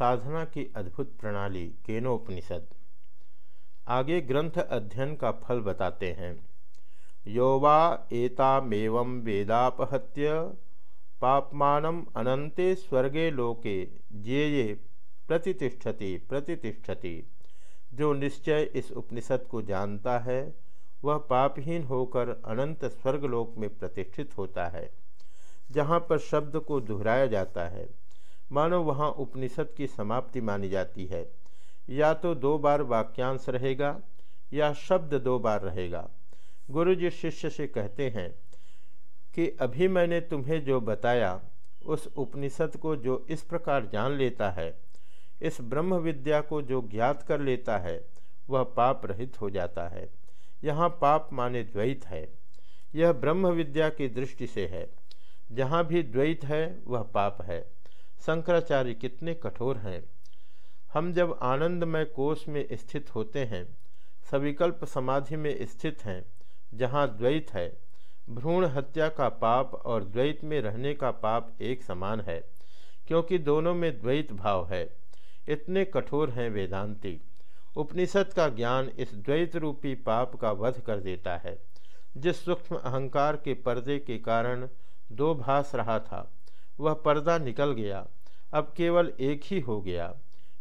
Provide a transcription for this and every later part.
साधना की अद्भुत प्रणाली, केनोपनिषद। आगे ग्रंथ अध्ययन का फल बताते हैं। यो वा एतामेव वेदापहत्य, पापमान अनंते स्वर्गे लोके जे ये प्रतिष्ठति प्रतिष्ठति जो निश्चय इस उपनिषद को जानता है, वह पापहीन होकर अनंत स्वर्गलोक में प्रतिष्ठित होता है, जहाँ पर शब्द को दोहराया जाता है। मानो वहाँ उपनिषद की समाप्ति मानी जाती है। या तो दो बार वाक्यांश रहेगा, या शब्द दो बार रहेगा। गुरु जी शिष्य से कहते हैं कि अभी मैंने तुम्हें जो बताया, उस उपनिषद को जो इस प्रकार जान लेता है, इस ब्रह्म विद्या को जो ज्ञात कर लेता है, वह पाप रहित हो जाता है। यहाँ पाप माने द्वैत है। यह ब्रह्म विद्या की दृष्टि से है। जहाँ भी द्वैत है, वह पाप है। शंकराचार्य कितने कठोर हैं। हम जब आनंदमय कोष में स्थित होते हैं, सविकल्प समाधि में स्थित हैं, जहाँ द्वैत है, भ्रूण हत्या का पाप और द्वैत में रहने का पाप एक समान है, क्योंकि दोनों में द्वैत भाव है। इतने कठोर हैं वेदांती। उपनिषद का ज्ञान इस द्वैत रूपी पाप का वध कर देता है, जिस सूक्ष्म अहंकार के पर्दे के कारण दो भास रहा था, वह पर्दा निकल गया अब केवल एक ही हो गया।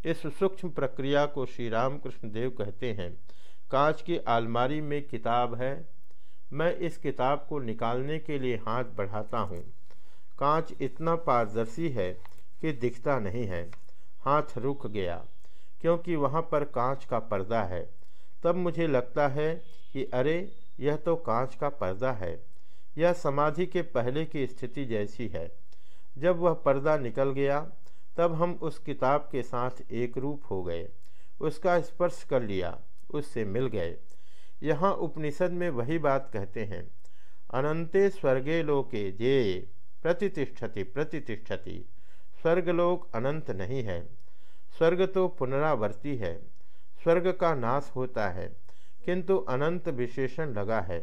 इस सूक्ष्म प्रक्रिया को श्री रामकृष्ण देव कहते हैं। कांच की आलमारी में किताब है। मैं इस किताब को निकालने के लिए हाथ बढ़ाता हूँ। कांच इतना पारदर्शी है कि दिखता नहीं है। हाथ रुक गया, क्योंकि वहाँ पर कांच का पर्दा है। तब मुझे लगता है कि अरे, यह तो कांच का पर्दा है। यह समाधि के पहले की स्थिति जैसी है। जब वह पर्दा निकल गया तब हम उस किताब के साथ एक रूप हो गए, उसका स्पर्श कर लिया, उससे मिल गए। यहाँ उपनिषद में वही बात कहते हैं, अनंते स्वर्गे लोके जे प्रतिष्ठति प्रतिष्ठति। स्वर्गलोक अनंत नहीं है। स्वर्ग तो पुनरावर्ती है। स्वर्ग का नाश होता है, किंतु अनंत विशेषण लगा है।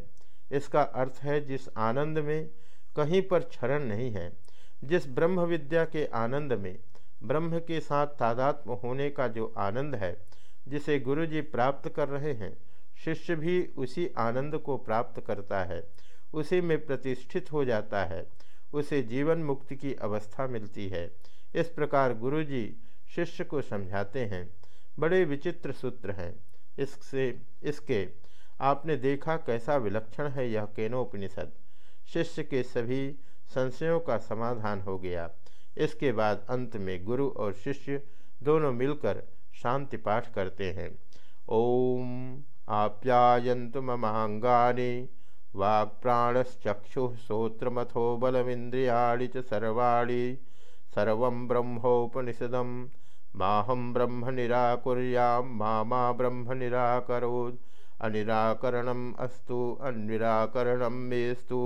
इसका अर्थ है जिस आनंद में कहीं पर क्षरण नहीं है, जिस ब्रह्म विद्या के आनंद में ब्रह्म के साथ तादात्म होने का जो आनंद है, जिसे गुरु जी प्राप्त कर रहे हैं, शिष्य भी उसी आनंद को प्राप्त करता है, उसी में प्रतिष्ठित हो जाता है, उसे जीवन मुक्ति की अवस्था मिलती है। इस प्रकार गुरु जी शिष्य को समझाते हैं। बड़े विचित्र सूत्र हैं। इससे, इसके आपने देखा कैसा विलक्षण है यह केनोपनिषद। शिष्य के सभी संशयों का समाधान हो गया। इसके बाद अंत में गुरु और शिष्य दोनों मिलकर शांति पाठ करते हैं। ओम आप्यायंतु ममांगानी वाक् प्राणश्चक्षु श्रोत्रमथो बलमिंद्रियाणि च सर्वाणि, सर्व ब्रह्मोपनिषदम माहम ब्रह्म निराकुर्यां मा ब्रह्म निराकरोत् अनिराकरणम् अस्तु अन्निराकरणं मेस्तु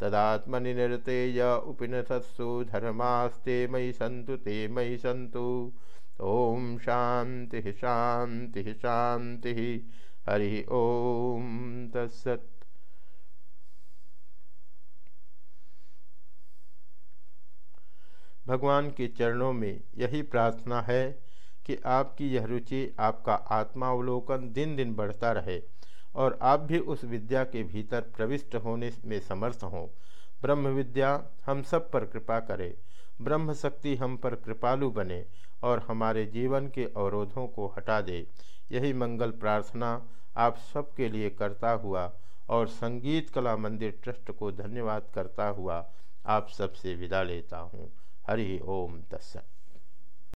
तदात्मनि निरतेय उपनिषत्सु धर्मास्ते मयि सन्तु, ते मयि सन्तु। ॐ शान्तिः शान्तिः शान्तिः। हरिः ॐ तत्सत्। भगवान के चरणों में यही प्रार्थना है कि आपकी यह रुचि, आपका आत्मावलोकन दिन दिन बढ़ता रहे। और आप भी उस विद्या के भीतर प्रविष्ट होने में समर्थ हों। ब्रह्म विद्या, हम सब पर कृपा करे। ब्रह्म शक्ति हम पर कृपालु बने और हमारे जीवन के अवरोधों को हटा दे। यही मंगल प्रार्थना आप सबके लिए करता हुआ और संगीत कला मंदिर ट्रस्ट को धन्यवाद करता हुआ आप सबसे विदा लेता हूँ। हरि ओम तत्सत।